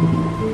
Mm-hmm.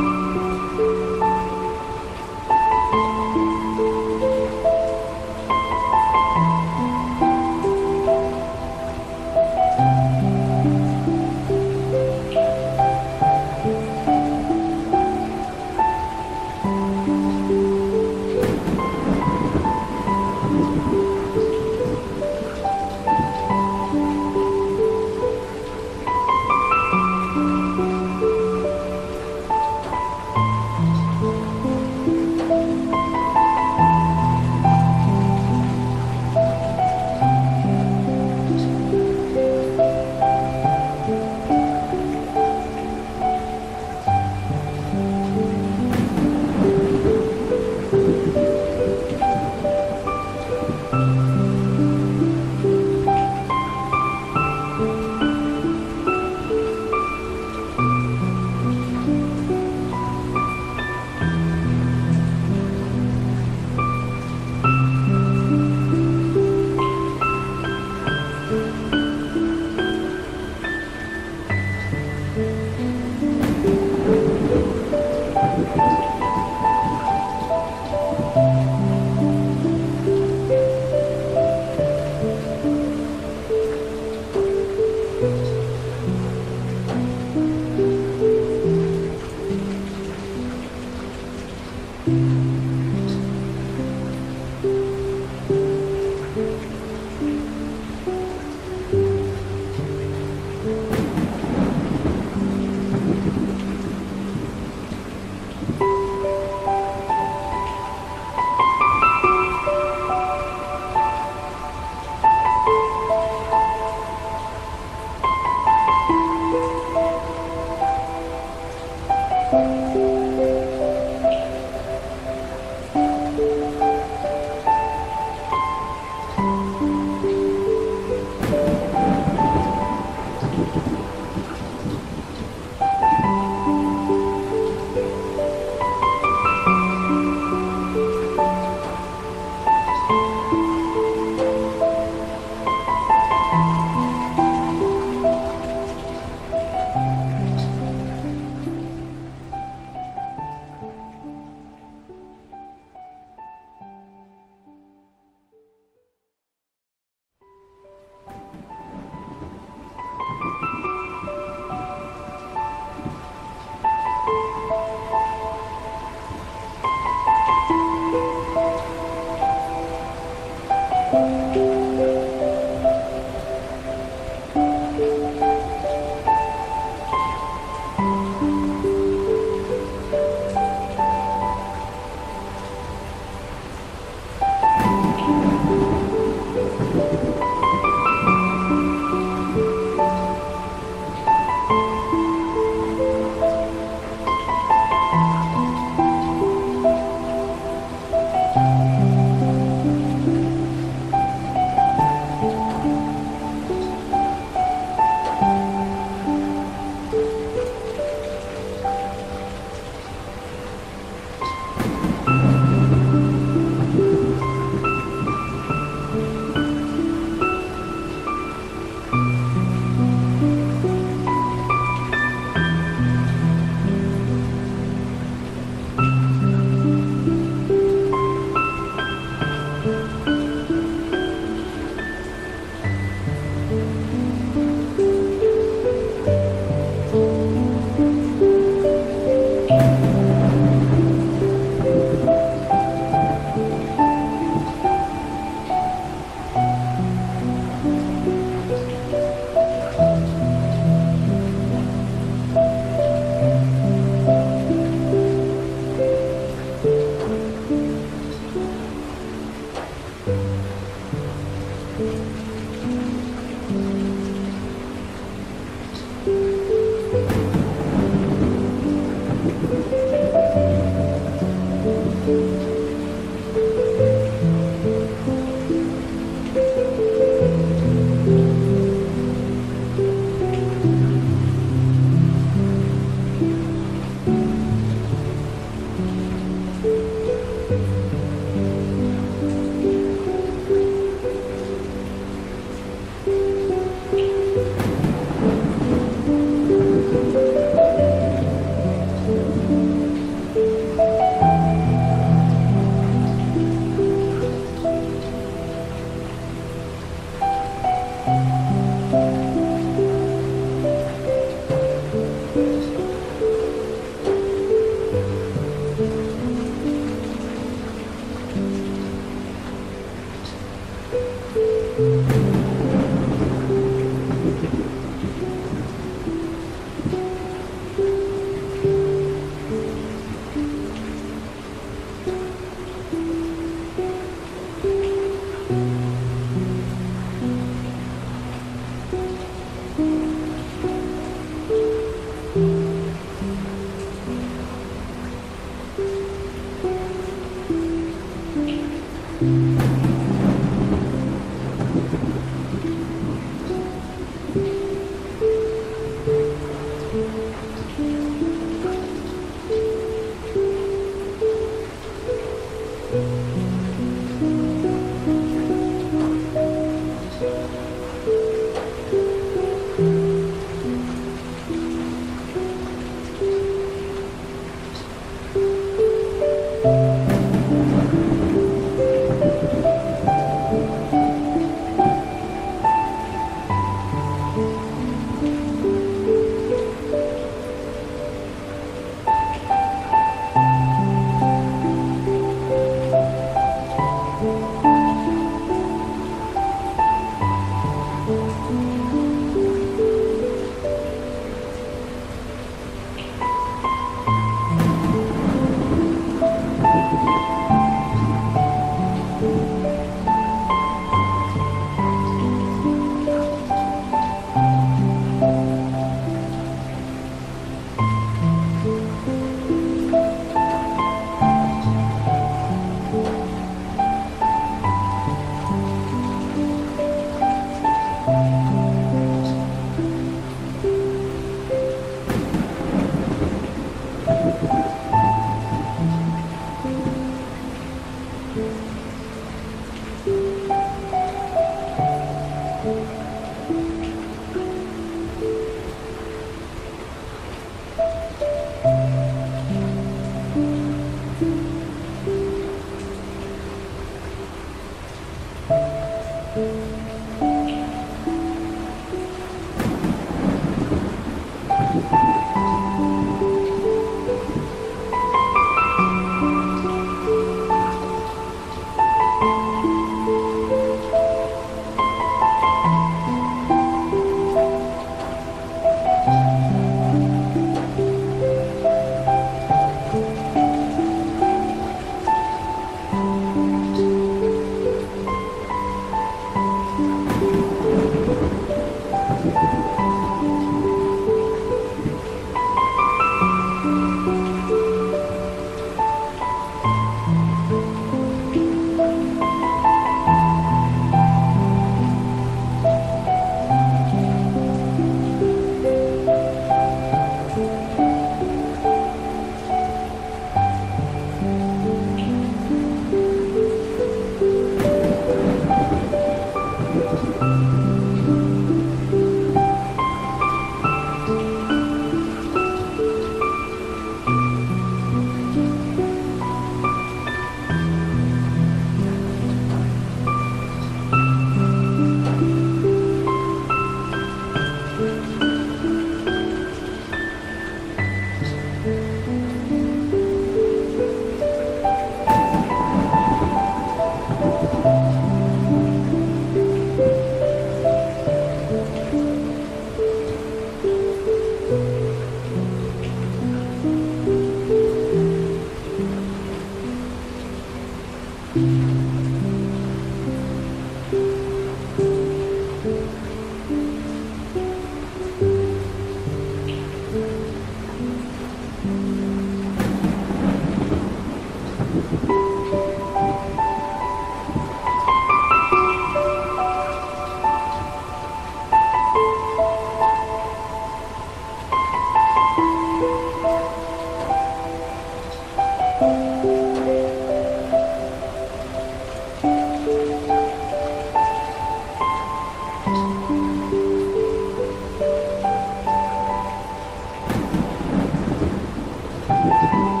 Thank.